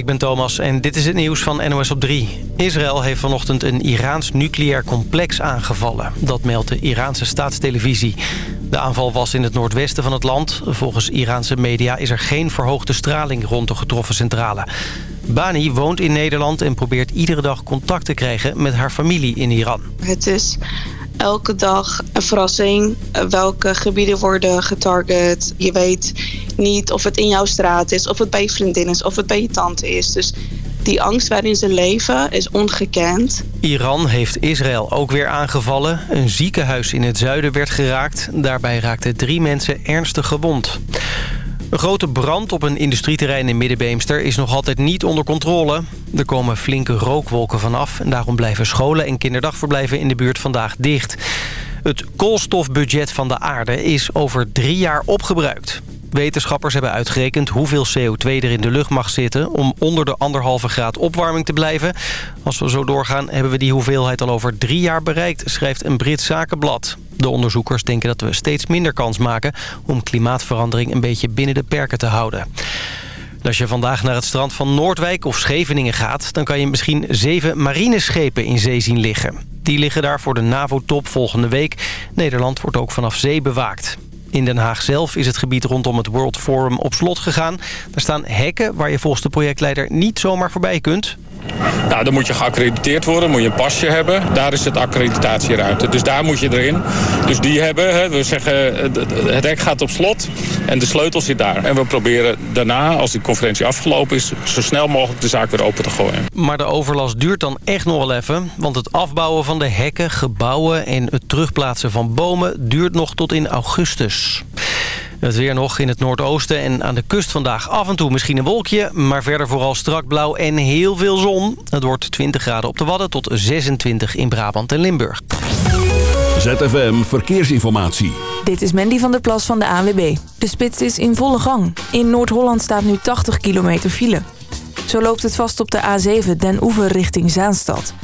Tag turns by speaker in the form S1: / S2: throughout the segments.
S1: ik ben Thomas en dit is het nieuws van NOS op 3. Israël heeft vanochtend een Iraans nucleair complex aangevallen. Dat meldt de Iraanse staatstelevisie. De aanval was in het noordwesten van het land. Volgens Iraanse media is er geen verhoogde straling rond de getroffen centrale. Bani woont in Nederland en probeert iedere dag contact te krijgen met haar familie in Iran.
S2: Het is elke dag een verrassing. Welke gebieden worden getarget. Je weet niet of het in jouw straat is, of het bij je vriendin is, of het bij je tante is. Dus die angst waarin ze leven is ongekend.
S1: Iran heeft Israël ook weer aangevallen. Een ziekenhuis in het zuiden werd geraakt. Daarbij raakten drie mensen ernstig gewond. Een grote brand op een industrieterrein in Middenbeemster is nog altijd niet onder controle. Er komen flinke rookwolken vanaf en daarom blijven scholen en kinderdagverblijven in de buurt vandaag dicht. Het koolstofbudget van de aarde is over drie jaar opgebruikt. Wetenschappers hebben uitgerekend hoeveel CO2 er in de lucht mag zitten... om onder de anderhalve graad opwarming te blijven. Als we zo doorgaan hebben we die hoeveelheid al over drie jaar bereikt... schrijft een Brits zakenblad. De onderzoekers denken dat we steeds minder kans maken... om klimaatverandering een beetje binnen de perken te houden. Als je vandaag naar het strand van Noordwijk of Scheveningen gaat... dan kan je misschien zeven marineschepen in zee zien liggen. Die liggen daar voor de NAVO-top volgende week. Nederland wordt ook vanaf zee bewaakt. In Den Haag zelf is het gebied rondom het World Forum op slot gegaan. Er staan hekken waar je volgens de projectleider niet zomaar voorbij kunt.
S3: Nou, dan moet je geaccrediteerd worden, moet je een pasje hebben. Daar is het accreditatieruimte. Dus daar moet je erin. Dus die hebben, hè, we zeggen, het hek gaat op slot en de sleutel zit daar. En we proberen daarna, als die conferentie afgelopen is, zo snel mogelijk de zaak weer open te gooien.
S1: Maar de overlast duurt dan echt nog wel even. Want het afbouwen van de hekken, gebouwen en het terugplaatsen van bomen duurt nog tot in augustus. Het weer nog in het noordoosten en aan de kust vandaag af en toe misschien een wolkje. Maar verder vooral strak blauw en heel veel zon. Het wordt 20 graden op de Wadden tot 26 in Brabant en Limburg.
S4: ZFM Verkeersinformatie.
S5: Dit is Mandy van der Plas van de ANWB. De spits is in volle gang. In Noord-Holland staat nu 80 kilometer file. Zo loopt het vast op de A7 Den Oever richting Zaanstad.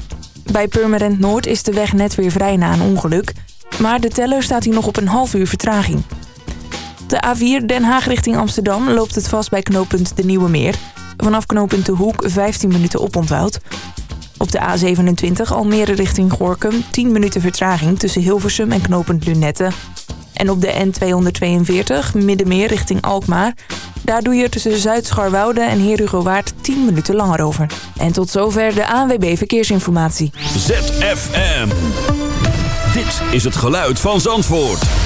S5: Bij Purmerend Noord is de weg net weer vrij na een ongeluk. Maar de teller staat hier nog op een half uur vertraging. De A4 Den Haag richting Amsterdam loopt het vast bij knooppunt De Nieuwe Meer. Vanaf knooppunt De Hoek 15 minuten oponthoud. Op de A27 Almere richting Gorkum 10 minuten vertraging tussen Hilversum en knooppunt Lunette. En op de N242 Middenmeer richting Alkmaar. Daar doe je tussen Zuid-Scharwoude en Herugowaard 10 minuten langer over. En tot zover de ANWB Verkeersinformatie.
S4: ZFM. Dit is het geluid van Zandvoort.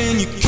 S6: And you
S7: can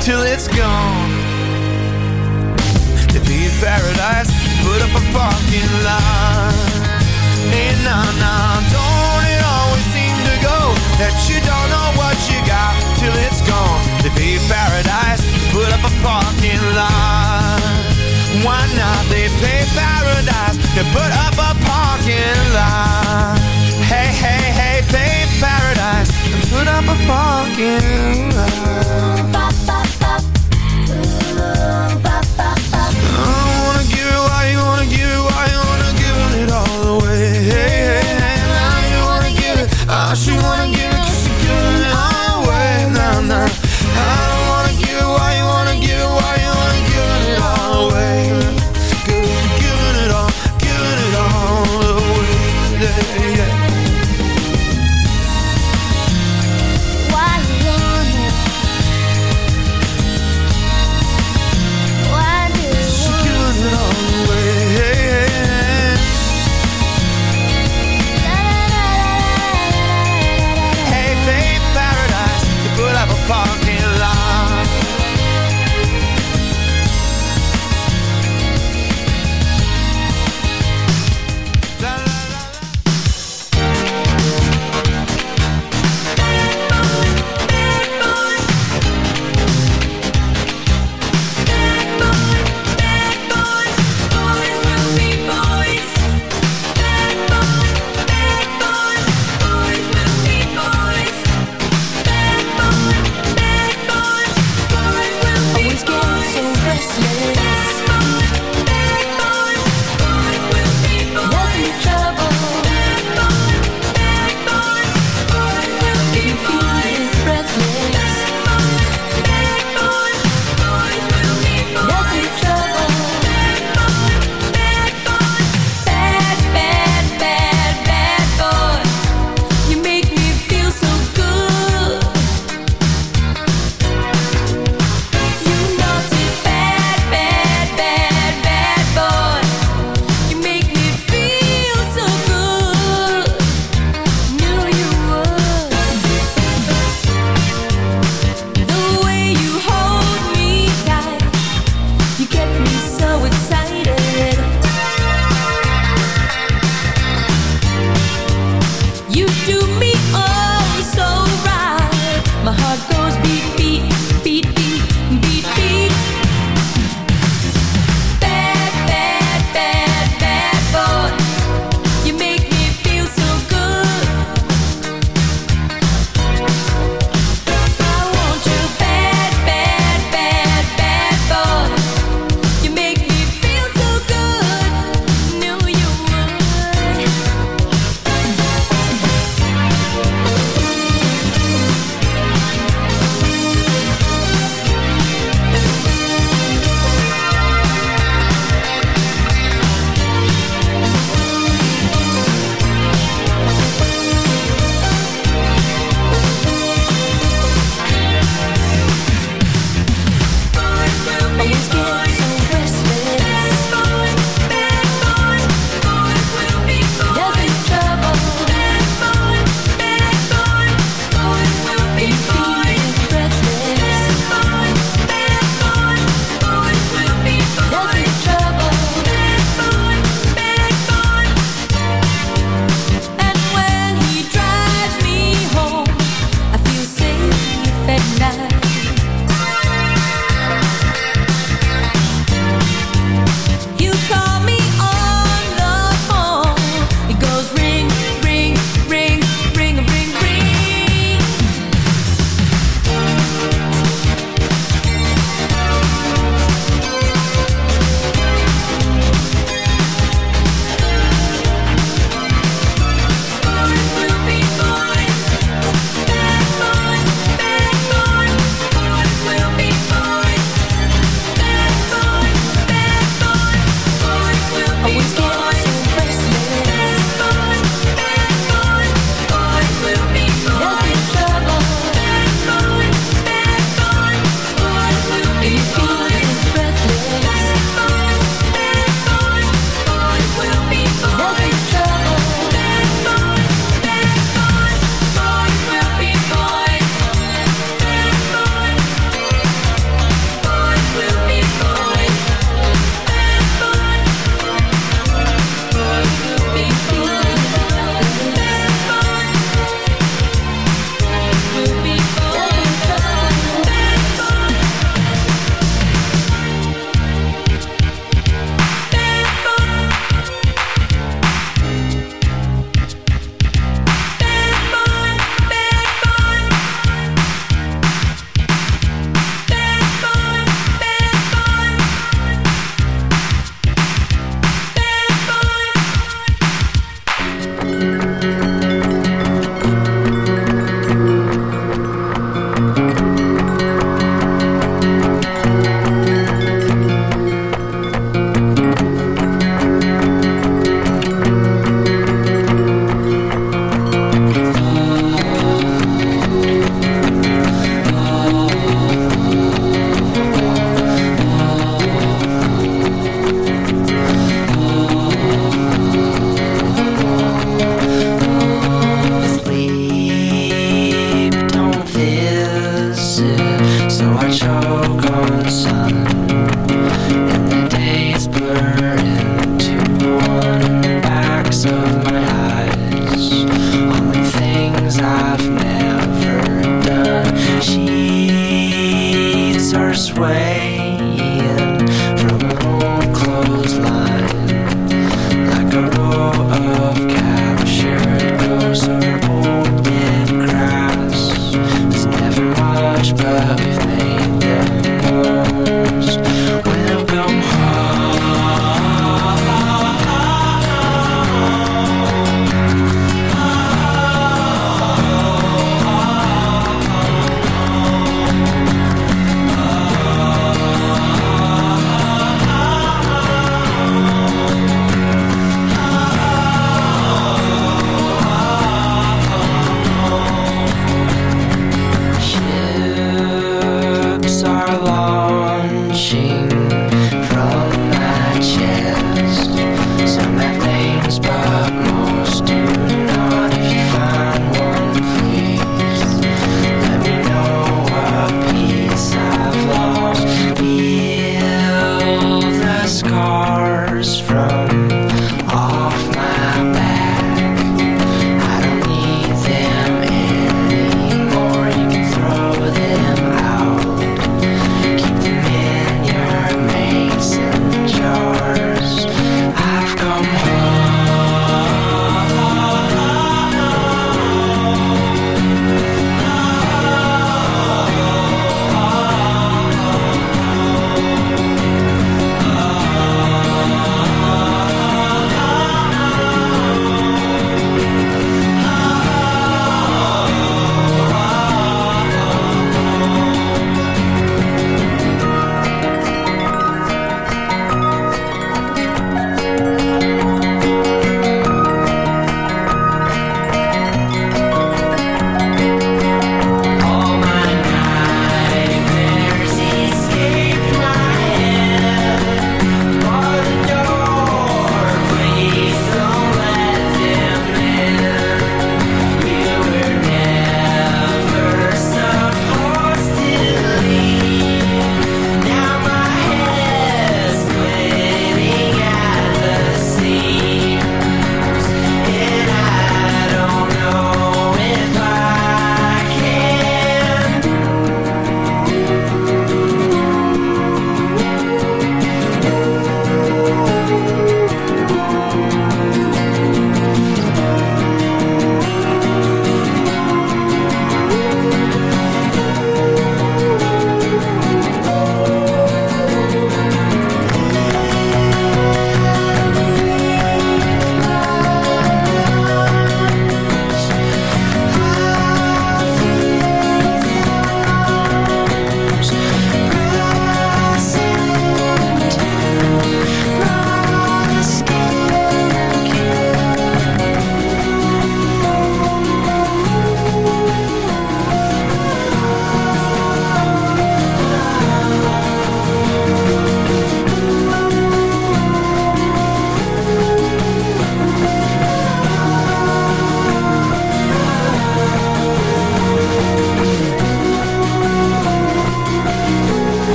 S8: till it's gone. To be in paradise, put up a parking lot. And now, now, don't it always seem to go that you don't know what you got till it's gone. To be in paradise, put up a parking lot. Why not? They pay paradise to put up I wanna
S6: get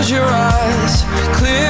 S9: Close your
S10: eyes, clear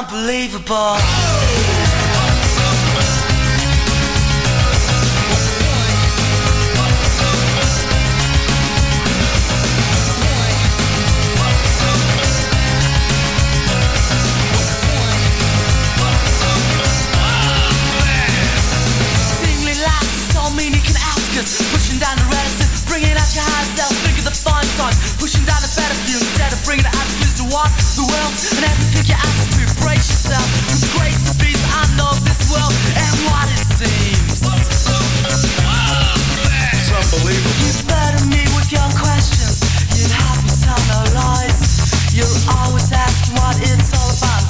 S10: unbelievable. You're always ask what it's all about.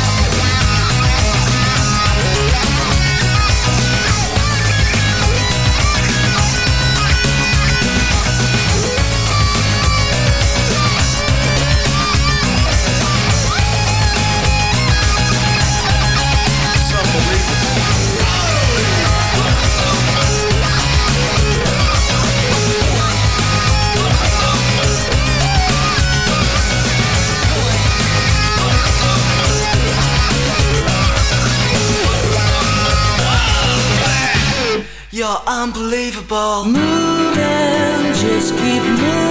S10: unbelievable. Moving, just keep moving.